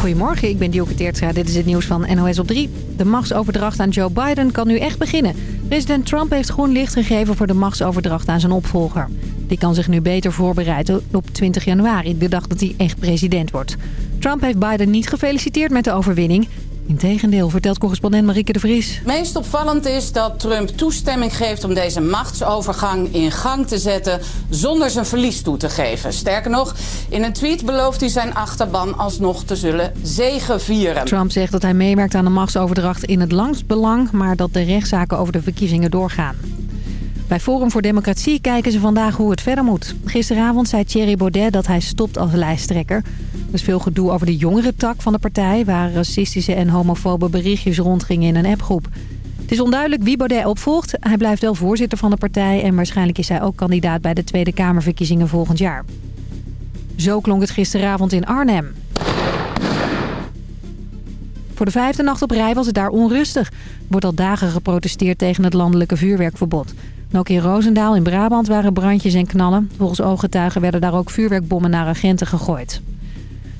Goedemorgen, ik ben Dioke Teertstra. Dit is het nieuws van NOS op 3. De machtsoverdracht aan Joe Biden kan nu echt beginnen. President Trump heeft groen licht gegeven voor de machtsoverdracht aan zijn opvolger. Die kan zich nu beter voorbereiden op 20 januari, de dag dat hij echt president wordt. Trump heeft Biden niet gefeliciteerd met de overwinning. Integendeel, vertelt correspondent Marieke de Vries. Meest opvallend is dat Trump toestemming geeft om deze machtsovergang in gang te zetten zonder zijn verlies toe te geven. Sterker nog, in een tweet belooft hij zijn achterban alsnog te zullen zegevieren. Trump zegt dat hij meewerkt aan de machtsoverdracht in het langst belang, maar dat de rechtszaken over de verkiezingen doorgaan. Bij Forum voor Democratie kijken ze vandaag hoe het verder moet. Gisteravond zei Thierry Baudet dat hij stopt als lijsttrekker. Er is veel gedoe over de jongere tak van de partij... waar racistische en homofobe berichtjes rondgingen in een appgroep. Het is onduidelijk wie Baudet opvolgt. Hij blijft wel voorzitter van de partij... en waarschijnlijk is hij ook kandidaat bij de Tweede Kamerverkiezingen volgend jaar. Zo klonk het gisteravond in Arnhem. Voor de vijfde nacht op rij was het daar onrustig. Wordt al dagen geprotesteerd tegen het landelijke vuurwerkverbod. En ook in Roosendaal in Brabant waren brandjes en knallen. Volgens ooggetuigen werden daar ook vuurwerkbommen naar agenten gegooid.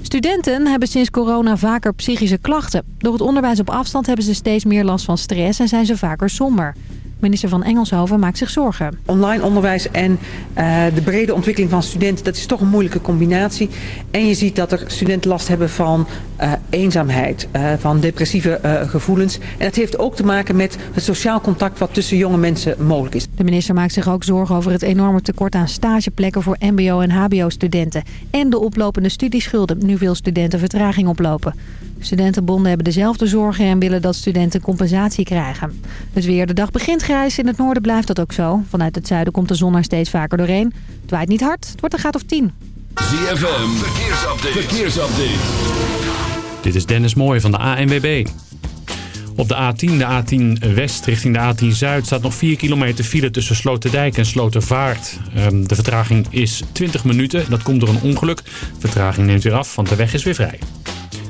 Studenten hebben sinds corona vaker psychische klachten. Door het onderwijs op afstand hebben ze steeds meer last van stress en zijn ze vaker somber. Minister van Engelshoven maakt zich zorgen. Online onderwijs en uh, de brede ontwikkeling van studenten, dat is toch een moeilijke combinatie. En je ziet dat er studenten last hebben van uh, eenzaamheid, uh, van depressieve gevoelens. En dat heeft ook te maken met het sociaal contact wat tussen jonge mensen mogelijk is. De minister maakt zich ook zorgen over het enorme tekort aan stageplekken voor mbo- en hbo-studenten. En de oplopende studieschulden, nu veel studenten vertraging oplopen. Studentenbonden hebben dezelfde zorgen en willen dat studenten compensatie krijgen. Het weer de dag begint grijs. In het noorden blijft dat ook zo. Vanuit het zuiden komt de zon er steeds vaker doorheen. Het waait niet hard. Het wordt een graad of 10. ZFM. Verkeersupdate. Verkeersupdate. Dit is Dennis Mooij van de ANWB. Op de A10, de A10 West richting de A10 Zuid staat nog 4 kilometer file tussen Sloterdijk en Slotervaart. De vertraging is 20 minuten. Dat komt door een ongeluk. De vertraging neemt weer af, want de weg is weer vrij.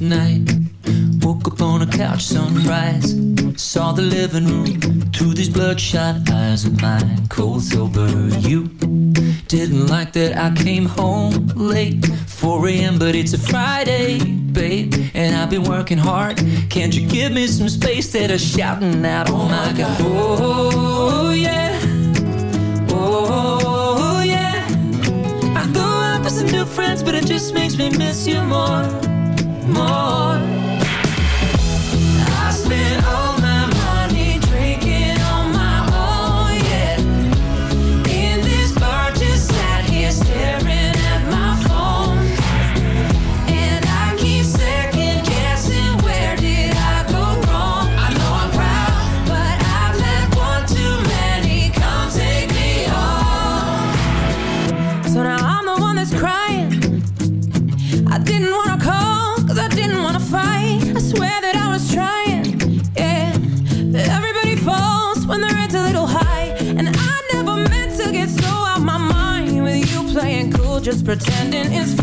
night. Woke up on a couch, sunrise. Saw the living room through these bloodshot eyes of mine. Cold sober, you didn't like that I came home late, 4 a.m. But it's a Friday, babe, and I've been working hard. Can't you give me some space that I'm shouting out? Oh my God! Oh yeah! Oh yeah! I go out with some new friends, but it just makes me miss you more more. pretending it's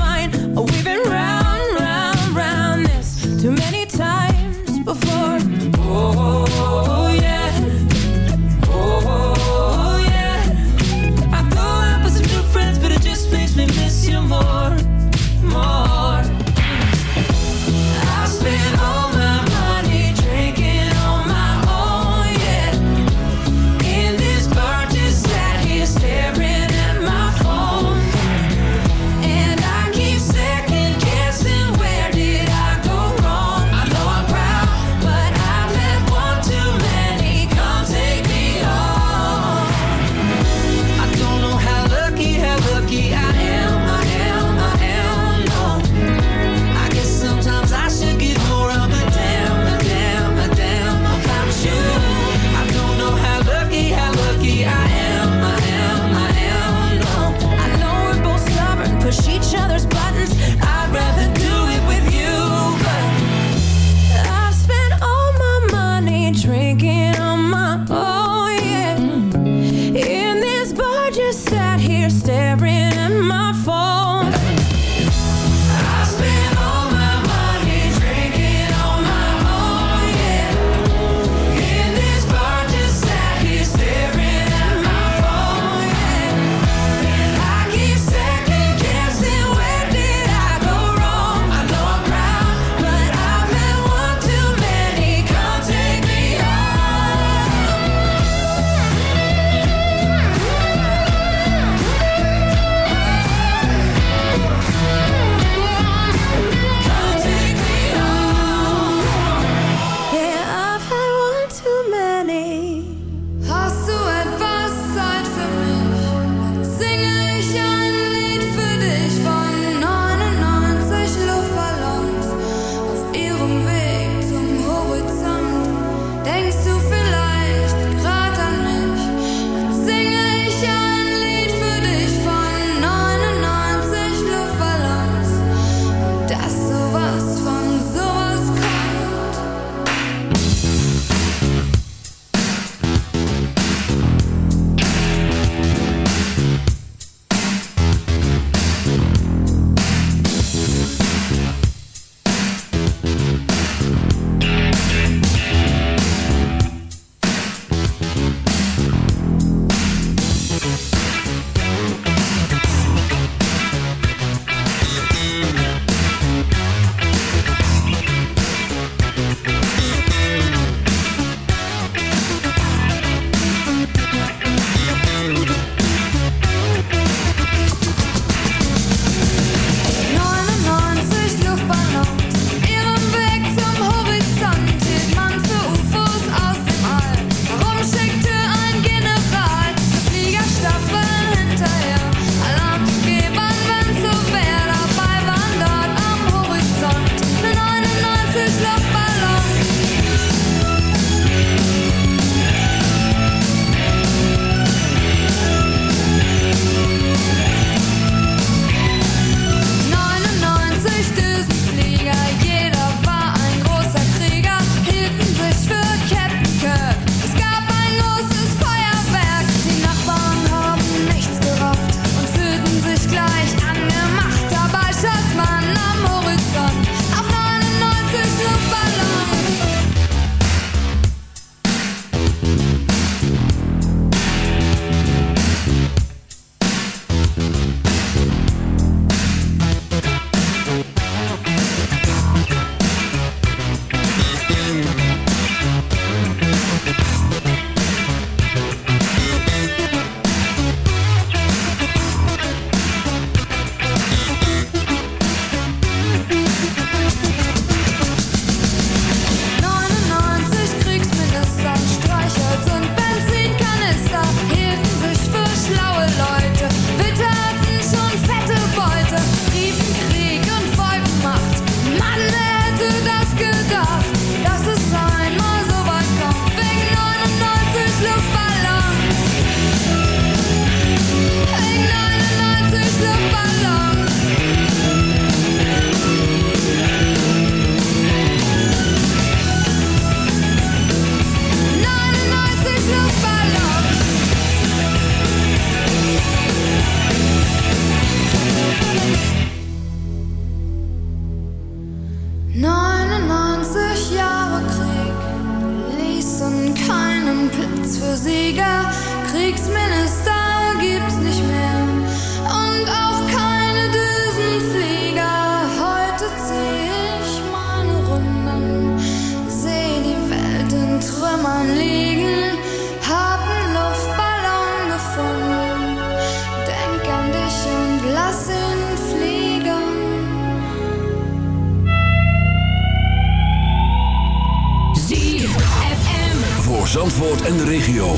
Zandvoort en de regio.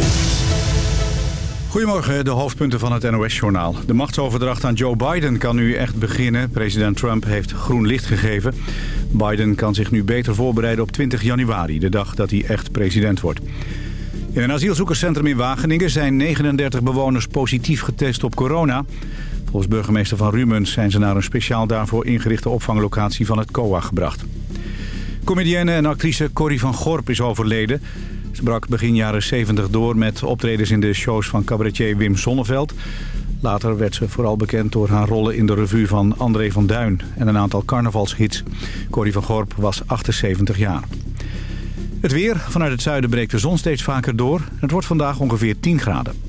Goedemorgen, de hoofdpunten van het NOS-journaal. De machtsoverdracht aan Joe Biden kan nu echt beginnen. President Trump heeft groen licht gegeven. Biden kan zich nu beter voorbereiden op 20 januari, de dag dat hij echt president wordt. In een asielzoekerscentrum in Wageningen zijn 39 bewoners positief getest op corona. Volgens burgemeester Van Rumens zijn ze naar een speciaal daarvoor ingerichte opvanglocatie van het COA gebracht. Comedienne en actrice Corrie van Gorp is overleden. Brak begin jaren 70 door met optredens in de shows van cabaretier Wim Sonneveld. Later werd ze vooral bekend door haar rollen in de revue van André van Duin en een aantal carnavalshits. Corrie van Gorp was 78 jaar. Het weer. Vanuit het zuiden breekt de zon steeds vaker door. Het wordt vandaag ongeveer 10 graden.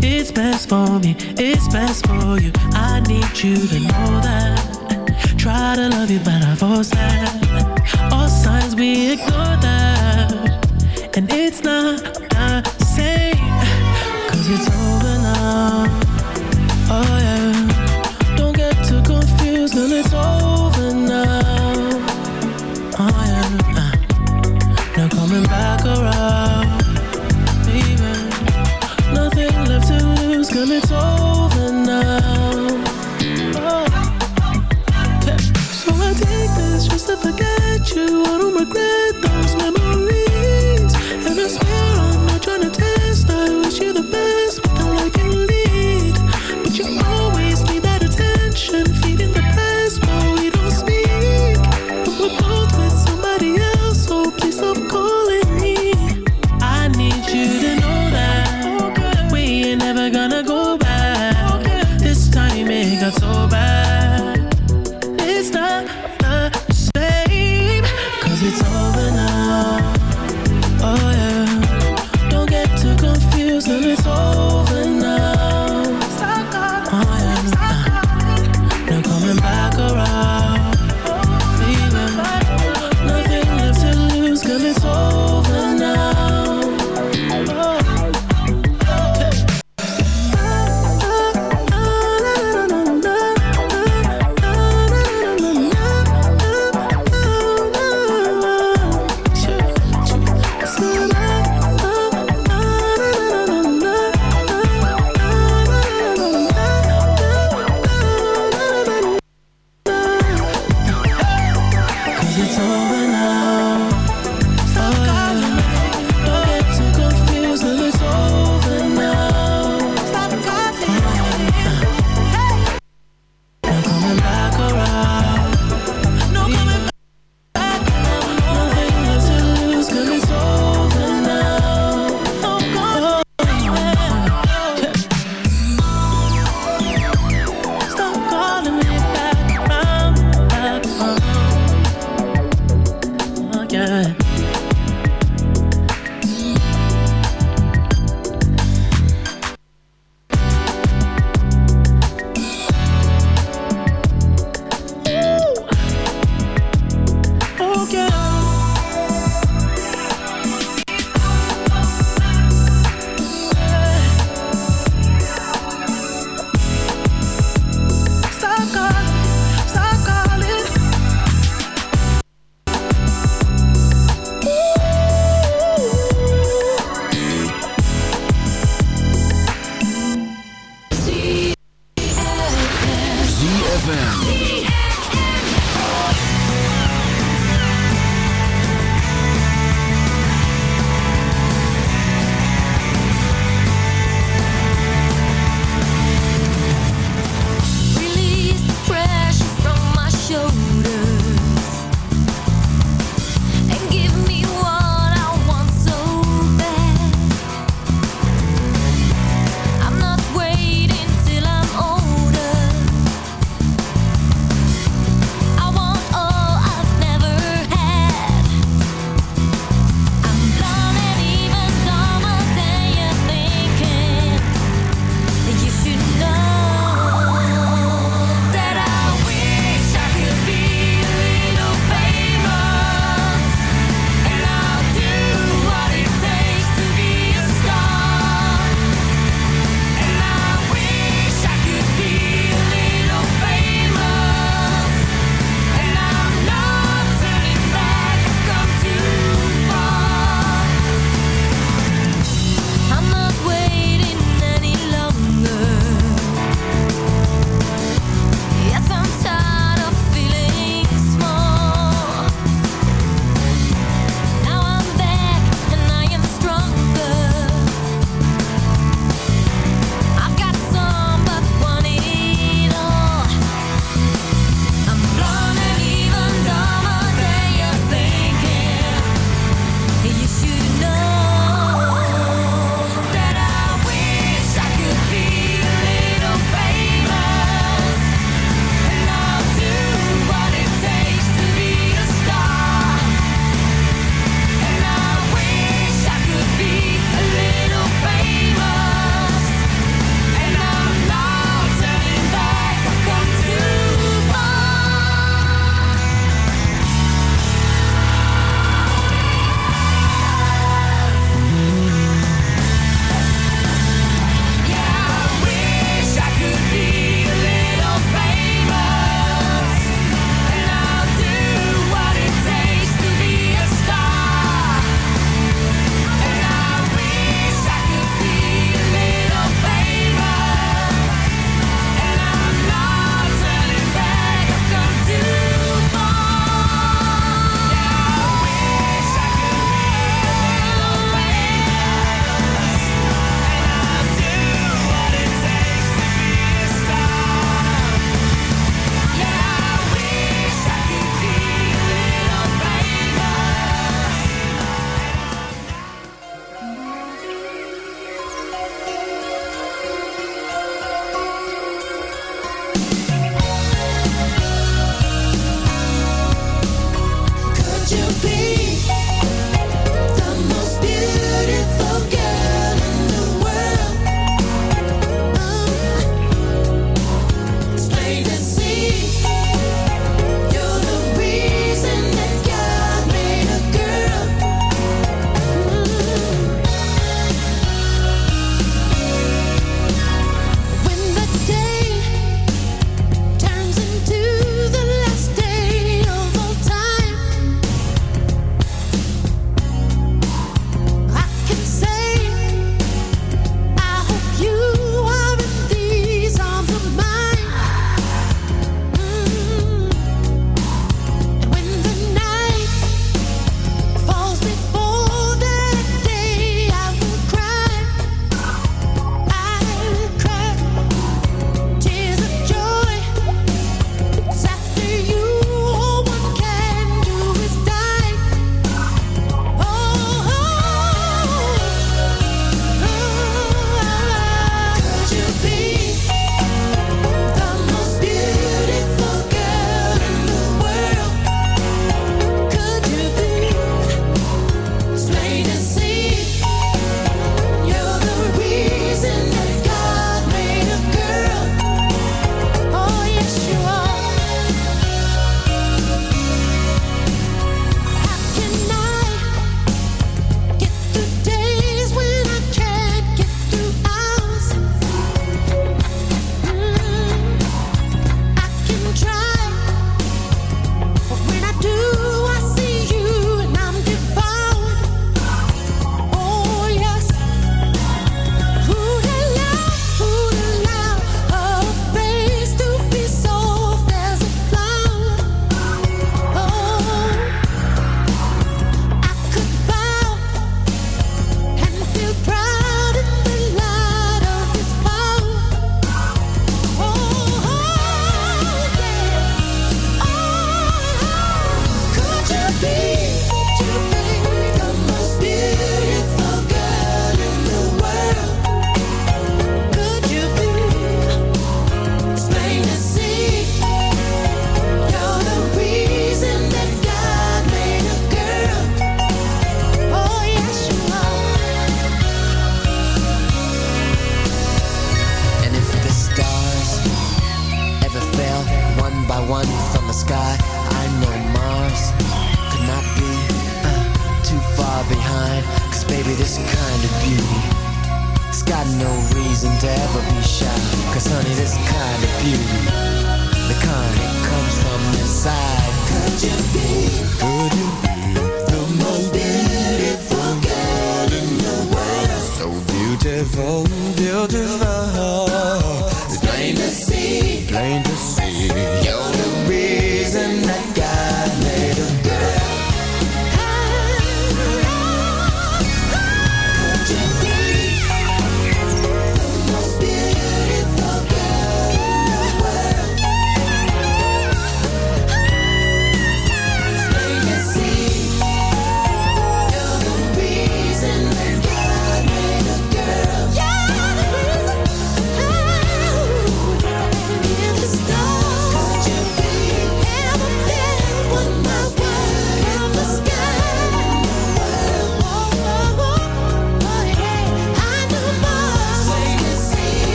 It's best for me, it's best for you. I need you to know that. Try to love you, but I force that. All signs we ignore that. And it's not the same. Cause it's over now. Oh yeah. Don't get too confused, girl, it's over now. Oh yeah. Uh, No coming back around.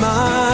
my